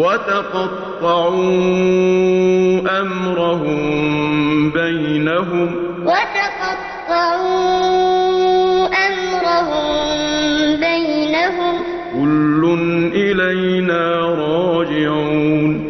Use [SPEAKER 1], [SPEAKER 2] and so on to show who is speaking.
[SPEAKER 1] وَتَقَطَّعُوا أَمْرَهُم بَيْنَهُمْ ۖ. وَتَقَطَّعُوا أَمْرَهُم بَيْنَهُمْ ۖ. كُلٌّ إِلَيْنَا رَاجِعُونَ.